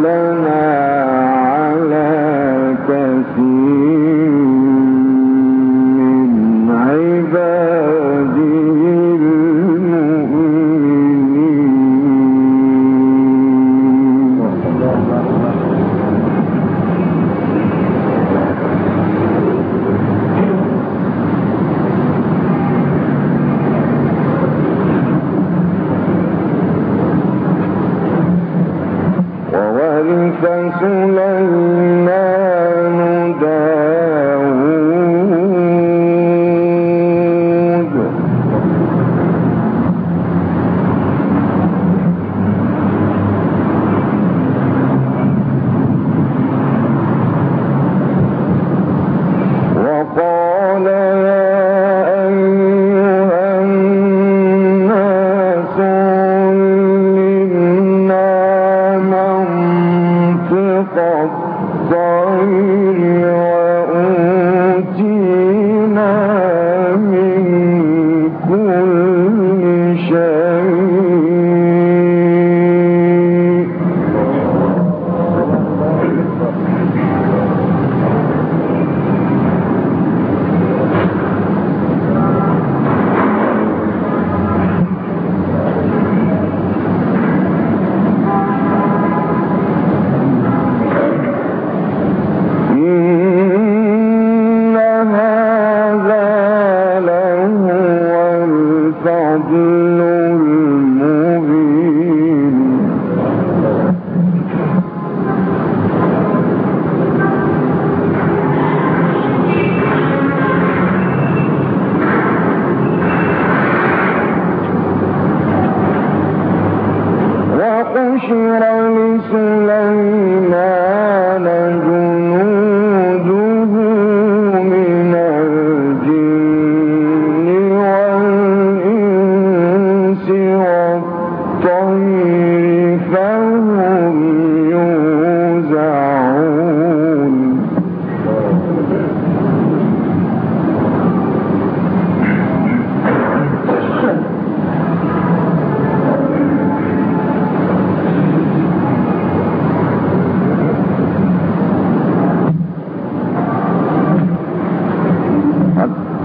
فضلنا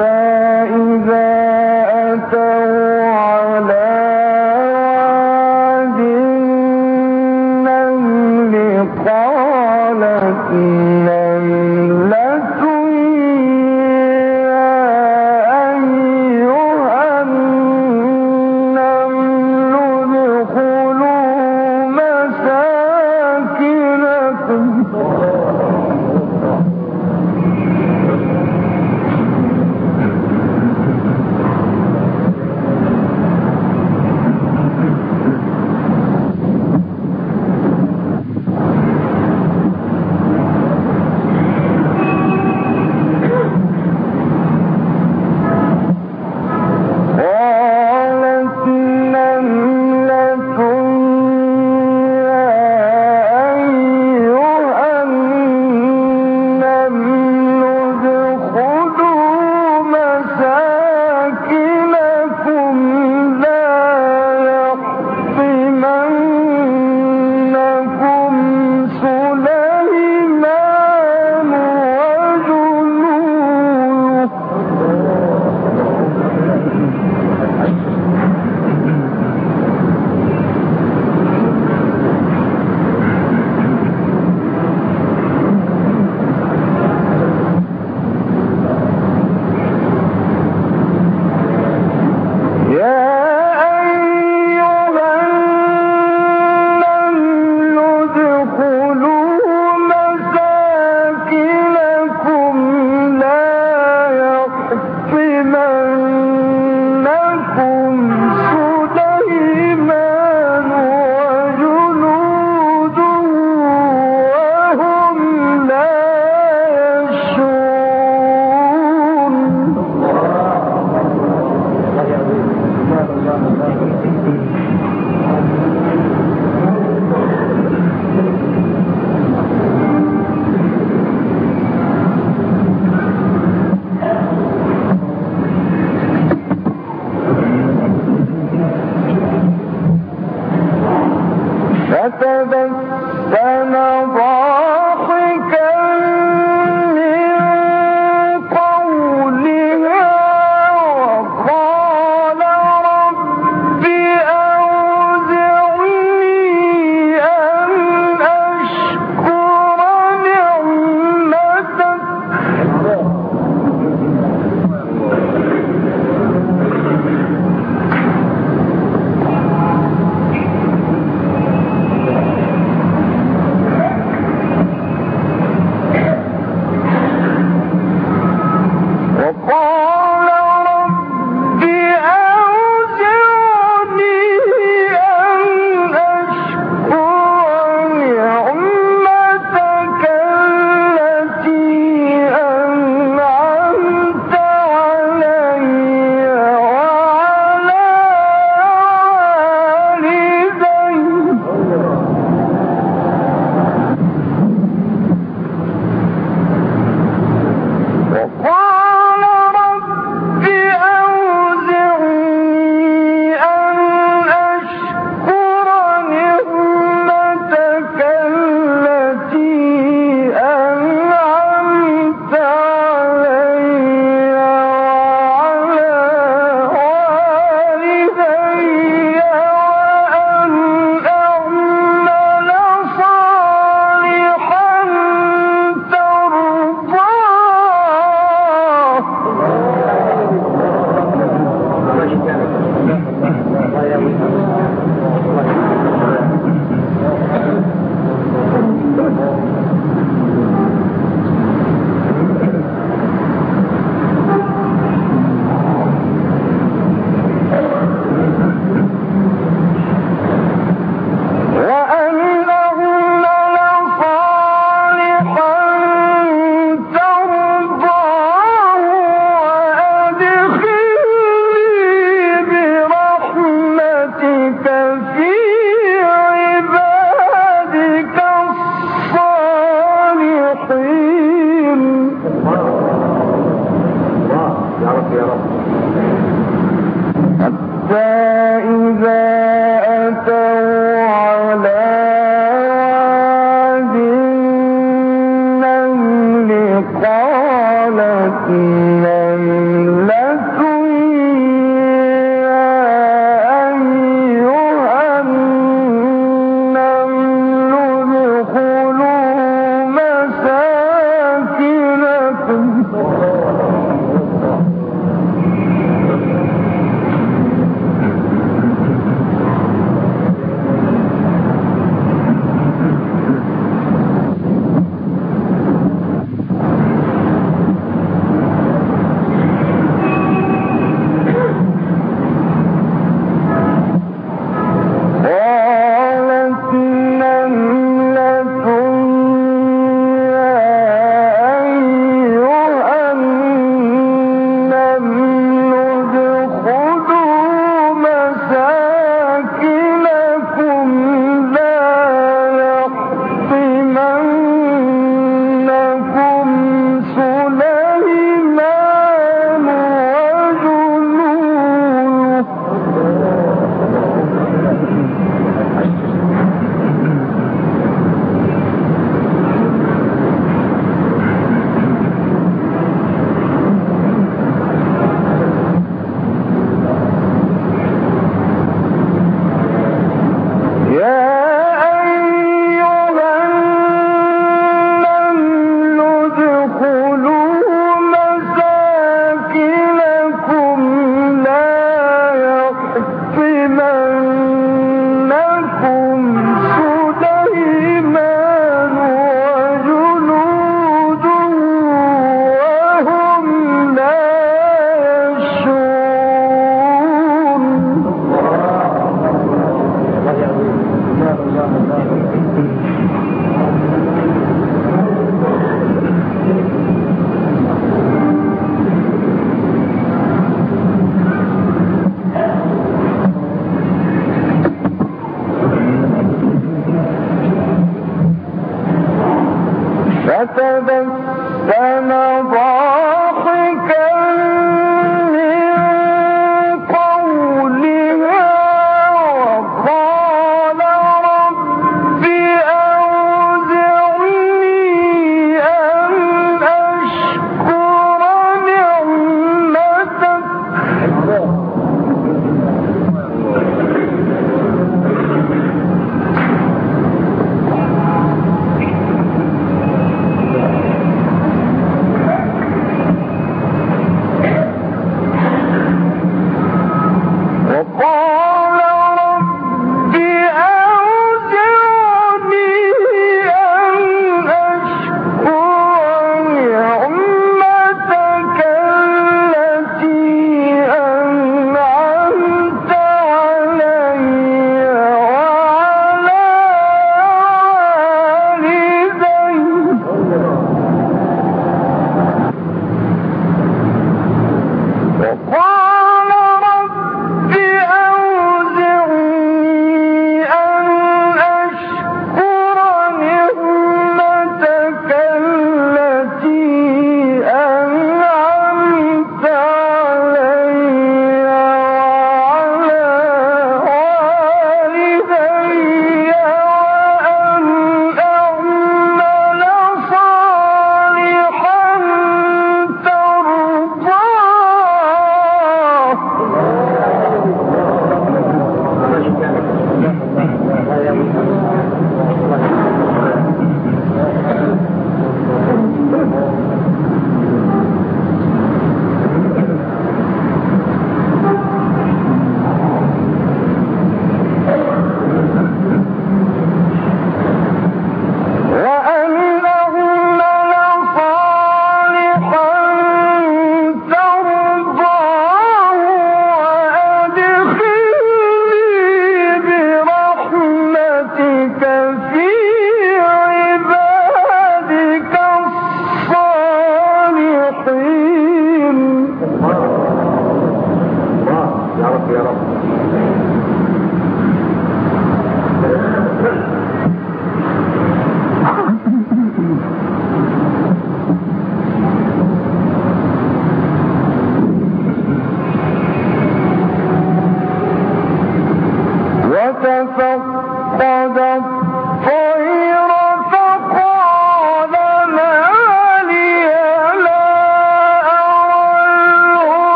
Bye.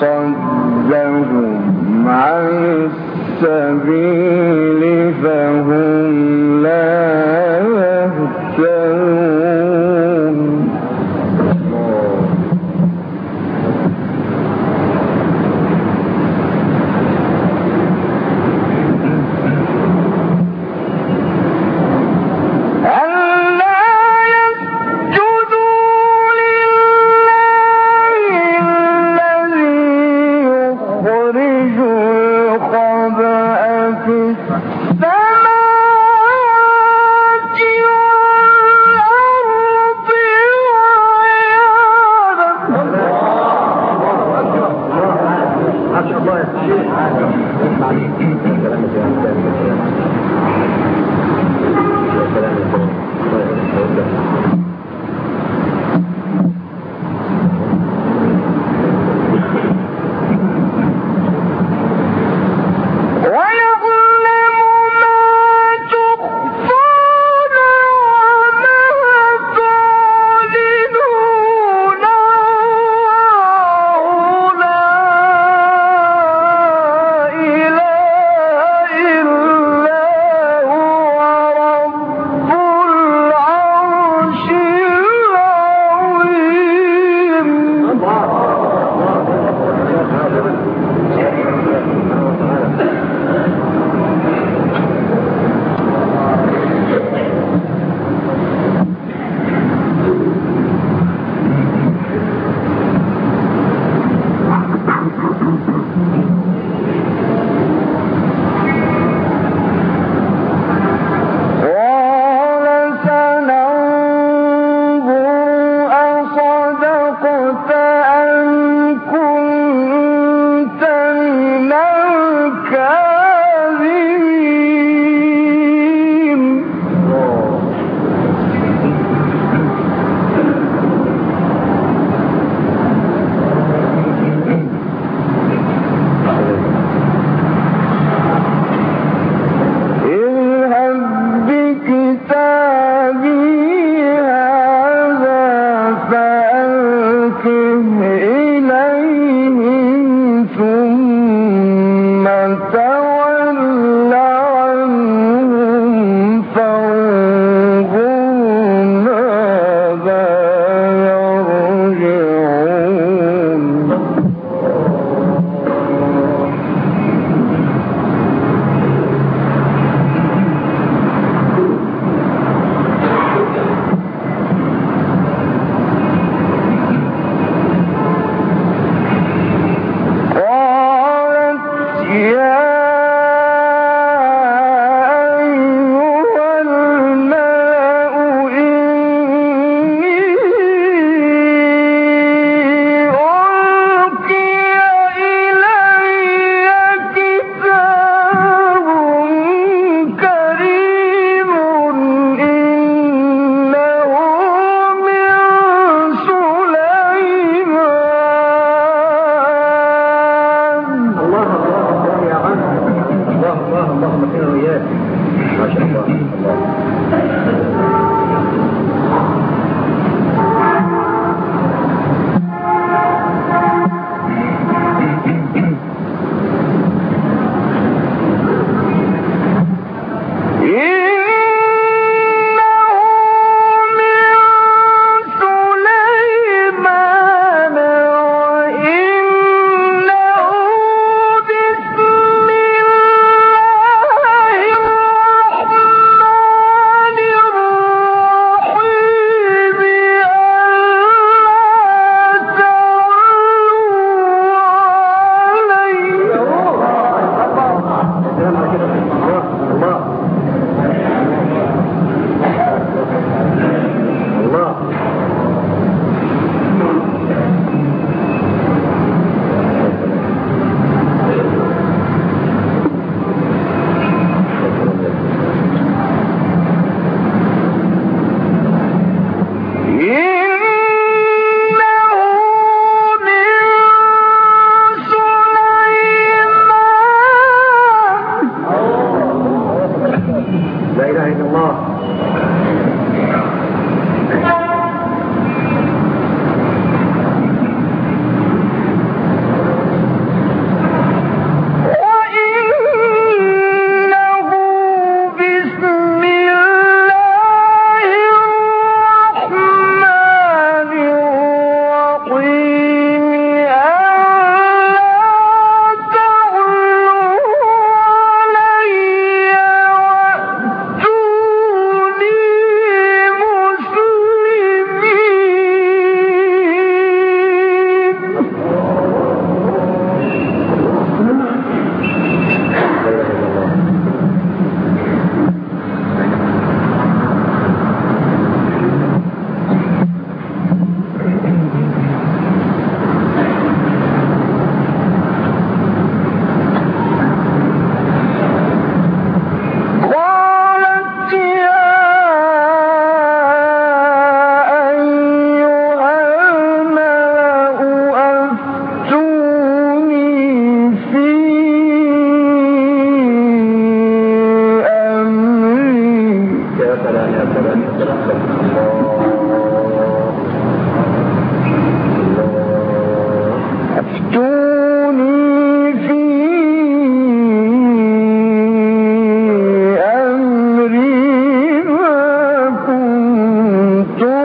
say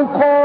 Oh. call.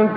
ومن